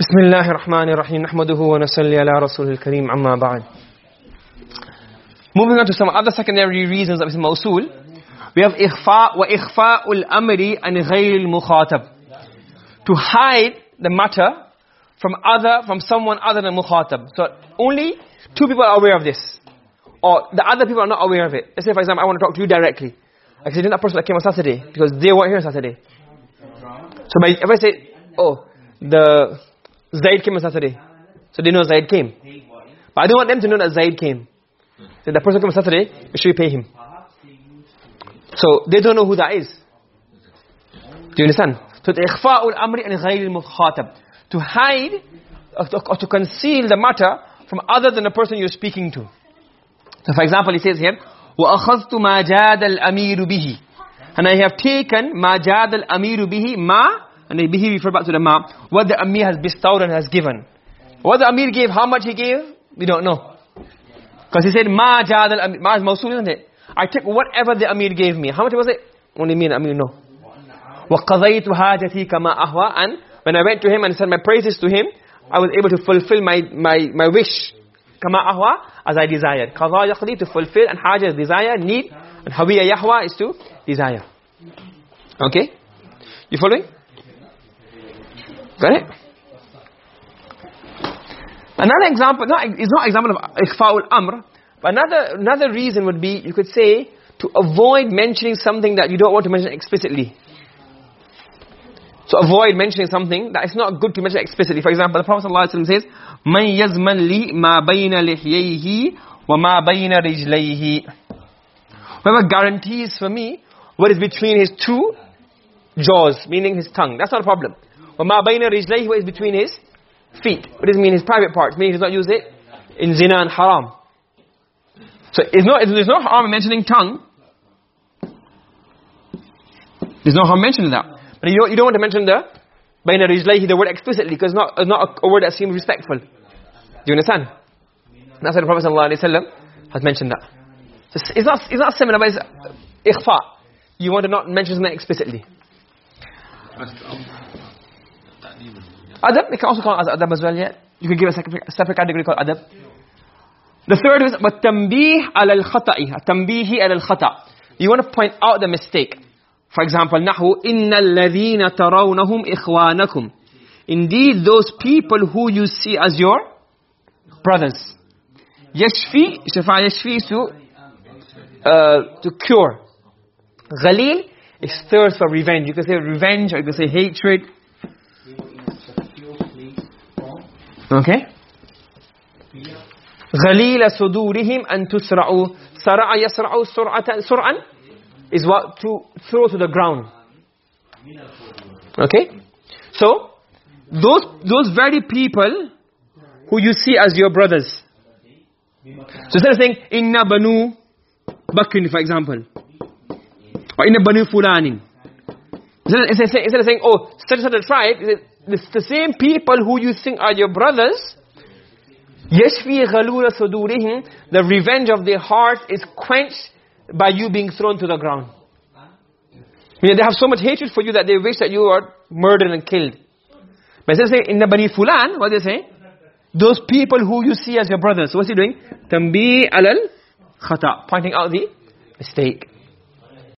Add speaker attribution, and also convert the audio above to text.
Speaker 1: بسم الله الرحمن الرحيم نحمده ونصلي على رسول الكريم عما بعد Moving on to some other secondary reasons of Mawsul we have إخفاء وإخفاء الأمر عن غير المخاطب to hide the matter from other from someone other than mukhatab so only two people are aware of this or the other people are not aware of it let's say for example I want to talk to you directly I say that person that came on Saturday because they weren't here on Saturday so by, if I say oh the Zaid came on Saturday. So they know Zaid came. But I don't want them to know that Zaid came. So the person came on Saturday, we should pay him. So they don't know who that is. Do you understand? So the ikhfa'ul amri and ghayr al-mukhatab. To hide or to conceal the matter from other than the person you're speaking to. So for example, he says here, وَأَخَذْتُ مَا جَادَ الْأَمِيرُ بِهِ And I have taken مَا جَادَ الْأَمِيرُ بِهِ مَا and the bihi refer back to the ma what the amir has bestowed and has given. What the amir gave how much he gave? We don't know. Because he said ma jad al amir ma is mawsul isn't it? I took whatever the amir gave me. How much was it? Only me and amir know. Wa qadaytu hajati kama ahwa and when i went to him and said my praises to him i was able to fulfill my my my wish. Kama ahwa? As i desired. Qada yaqdi to fulfill and haja is desire need and hawiya yahwa is to desire. Okay? You following Got it? Another example, not, it's not example of ikhfa'ul amr, but another, another reason would be, you could say, to avoid mentioning something that you don't want to mention explicitly. So avoid mentioning something that is not good to mention explicitly. For example, the Prophet ﷺ says, مَنْ يَزْمَنْ لِي مَا بَيْنَ لِحْيَيْهِ وَمَا بَيْنَ رِجْلَيْهِ Whoever guarantees for me what is between his two jaws, meaning his tongue. That's not a problem. وَمَا بَيْنَ رِجْلَيْهِ What is between his feet. What does it mean? His private parts. Meaning he does not use it in zina and haram. So it's not, there's no harm in mentioning tongue. There's no harm mentioning that. But you don't, you don't want to mention the بَيْنَ رِجْلَيْهِ the word explicitly because it's not, it's not a, a word that seems respectful. Do you understand? That's why the Prophet ﷺ has mentioned that. So it's not, it's not similar but it's ikhfa. You want to not mention something explicitly. Adab, you can also call it adab as well, yeah. You can give a separate category called adab. The third is but tambih ala al-khata'i, tambihi ala al-khata'. You want to point out the mistake. For example, نَحُو إِنَّ الَّذِينَ تَرَوْنَهُمْ إخْوَانَكُمْ Indeed those people who you see as your brothers. يَشْفِي شَفَعَ يَشْفِي to uh, to cure. غَلِيل is thirst for revenge. You can say revenge or you can say hatred Okay? غليل صدورهم أن تسرعوا سرع يسرع سرعة سرعا is what to throw to the ground okay so those those very people who you see as your brothers so instead of saying inna banu bakr for example or inna banu fulanin instead of saying oh such and such a tribe the same people who you think are your brothers yashfi ghalula sudurihim the revenge of their heart is quenched by you being thrown to the ground. They have so much hatred for you that they wish that you are murdered and killed. But they say in the bani fulan what they say? Those people who you see as your brothers. What's he doing? Tambi alal khata pointing out the mistake